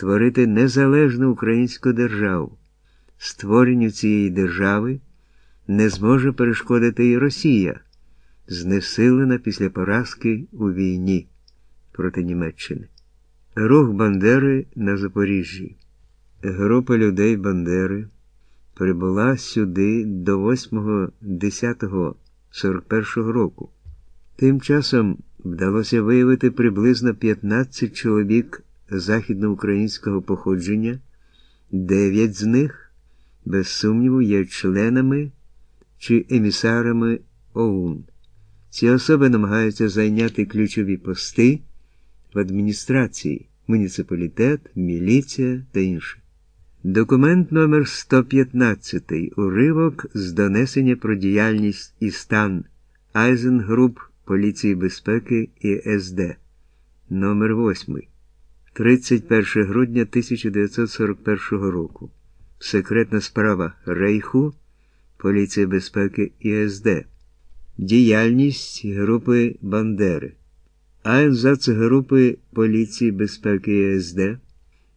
створити незалежну українську державу. Створенню цієї держави не зможе перешкодити і Росія, знесилена після поразки у війні проти Німеччини. Рух Бандери на Запоріжжі. Група людей Бандери прибула сюди до 8.10.41 року. Тим часом вдалося виявити приблизно 15 чоловік західноукраїнського походження, 9 з них, без сумніву, є членами чи емісарами ОУН. Ці особи намагаються зайняти ключові пости в адміністрації, муніципалітет, міліція та інше. Документ номер 115 уривок з донесення про діяльність і стан Айзенгруп Поліції безпеки і СД номер 8 31 грудня 1941 року. Секретна справа Рейху Поліція безпеки і СД. Діяльність групи Бандери. Айнзац групи Поліції безпеки і СД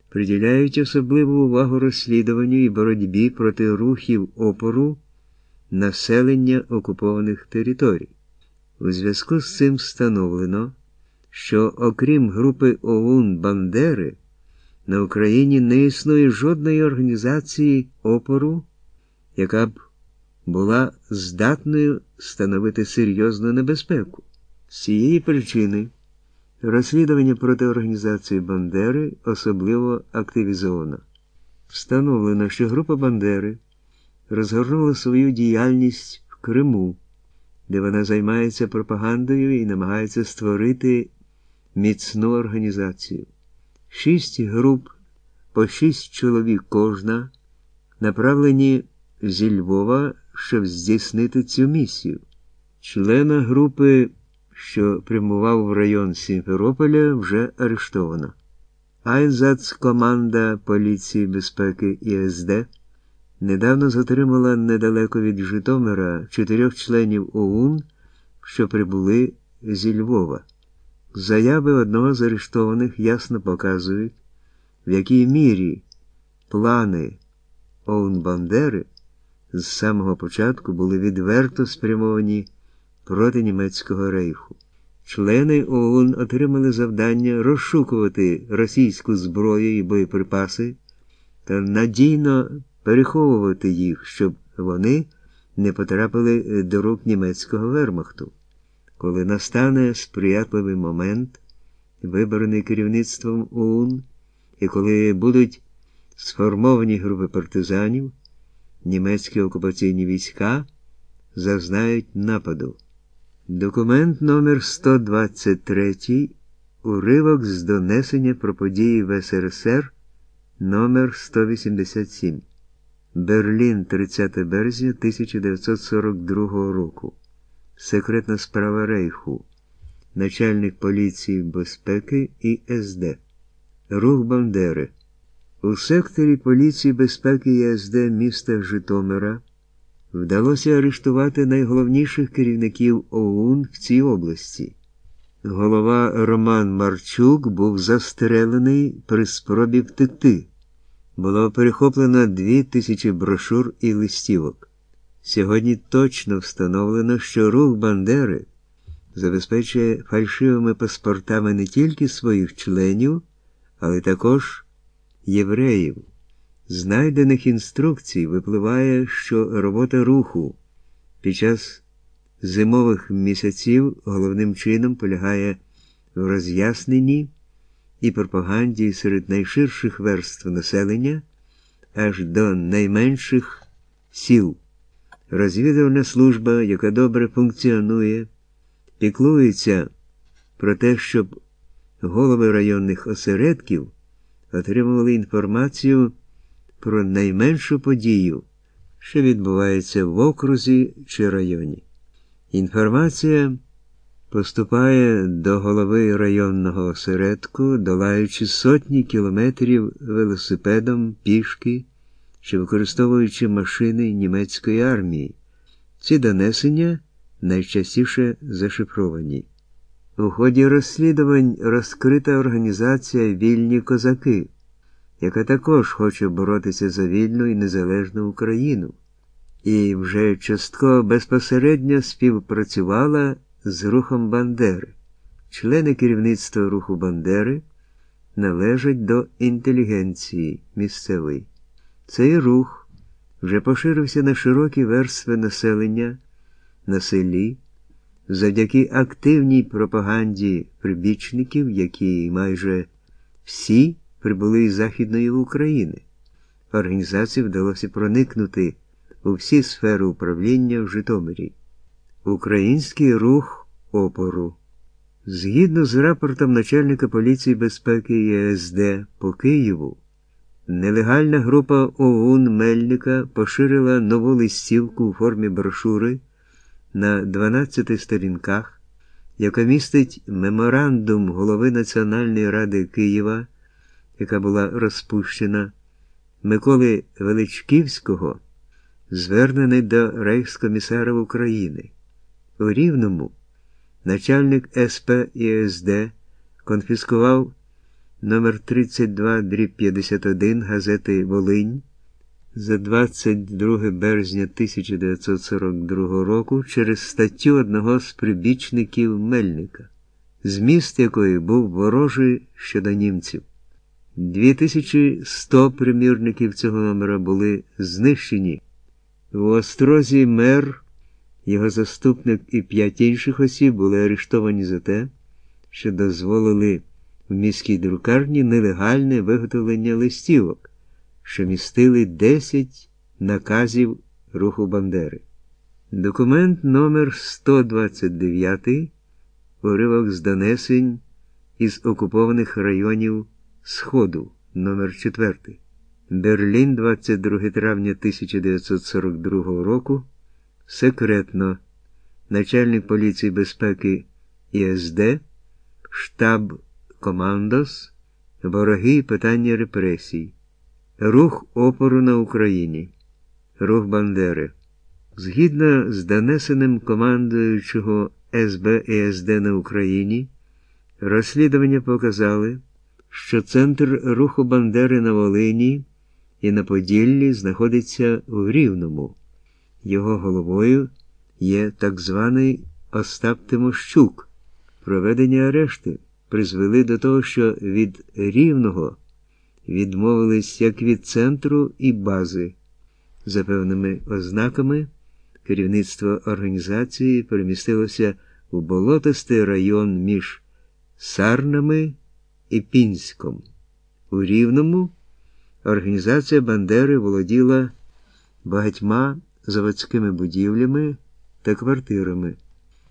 приділяють особливу увагу розслідуванню і боротьбі проти рухів опору населення окупованих територій. У зв'язку з цим встановлено, що окрім групи ОУН Бандери, на Україні не існує жодної організації опору, яка б була здатною становити серйозну небезпеку. З цієї причини. Розслідування проти організації Бандери особливо активізовано. Встановлено, що група Бандери розгорнула свою діяльність в Криму, де вона займається пропагандою і намагається створити міцну організацію. Шість груп по шість чоловік кожна направлені зі Львова, щоб здійснити цю місію. Члена групи що прямував в район Сімферополя, вже арештовано. Айнзац команда поліції безпеки ІСД недавно затримала недалеко від Житомира чотирьох членів ОУН, що прибули зі Львова. Заяви одного з арештованих ясно показують, в якій мірі плани ОУН Бандери з самого початку були відверто спрямовані проти німецького рейху. Члени ОУН отримали завдання розшукувати російську зброю і боєприпаси та надійно переховувати їх, щоб вони не потрапили до рук німецького вермахту. Коли настане сприятливий момент, вибраний керівництвом ОУН, і коли будуть сформовані групи партизанів, німецькі окупаційні війська зазнають нападу. Документ номер 123 Уривок з донесення про події в СРСР номер 187 Берлін 30 березня 1942 року. Секретна справа Рейху. Начальник поліції безпеки і СД. Рух Бандери. У секторі поліції безпеки і СД міста Житомира вдалося арештувати найголовніших керівників ОУН в цій області. Голова Роман Марчук був застрелений при спробі втекти. Було перехоплено дві тисячі брошур і листівок. Сьогодні точно встановлено, що рух Бандери забезпечує фальшивими паспортами не тільки своїх членів, але також євреїв знайдених інструкцій випливає, що робота руху під час зимових місяців головним чином полягає в роз'ясненні і пропаганді серед найширших верств населення аж до найменших сіл. Розвідувальна служба, яка добре функціонує, піклується про те, щоб голови районних осередків отримували інформацію про найменшу подію, що відбувається в окрузі чи районі. Інформація поступає до голови районного осередку, долаючи сотні кілометрів велосипедом пішки чи використовуючи машини німецької армії. Ці донесення найчастіше зашифровані. У ході розслідувань розкрита організація Вільні козаки яка також хоче боротися за вільну і незалежну Україну, і вже частково безпосередньо співпрацювала з рухом Бандери. Члени керівництва руху Бандери належать до інтелігенції місцевої. Цей рух вже поширився на широкі верстви населення на селі завдяки активній пропаганді прибічників, які майже всі прибули із Західної України. Організації вдалося проникнути у всі сфери управління в Житомирі. Український рух опору. Згідно з рапортом начальника поліції безпеки ЄСД по Києву, нелегальна група ОУН Мельника поширила нову листівку у формі брошури на 12 сторінках, яка містить меморандум голови Національної ради Києва, яка була розпущена, Миколи Величківського, звернений до Рейхскомісара України. У Рівному начальник СП ІСД конфіскував номер 32 дріб 51 газети Волинь за 22 березня 1942 року через статтю одного з прибічників Мельника, зміст якої був ворожий щодо німців. 2100 примірників цього номера були знищені. В Острозі мер, його заступник і п'ять інших осіб були арештовані за те, що дозволили в міській друкарні нелегальне виготовлення листівок що містили 10 наказів руху Бандери. Документ номер 129 уривок з донесень із окупованих районів Сходу номер 4 Берлін 22 травня 1942 року. Секретно. Начальник поліції безпеки ІСД, штаб Командос, вороги і питання репресій. Рух опору на Україні, рух Бандери. Згідно з донесеним командуючого СБ і СД на Україні, розслідування показали, що центр руху Бандери на Волині і на Поділлі знаходиться в Рівному. Його головою є так званий Остап Тимощук. Проведення арешти призвели до того, що від Рівного відмовились як від центру і бази. За певними ознаками керівництво організації перемістилося у болотистий район між Сарнами і Пінськом. У Рівному організація Бандери володіла багатьма заводськими будівлями та квартирами.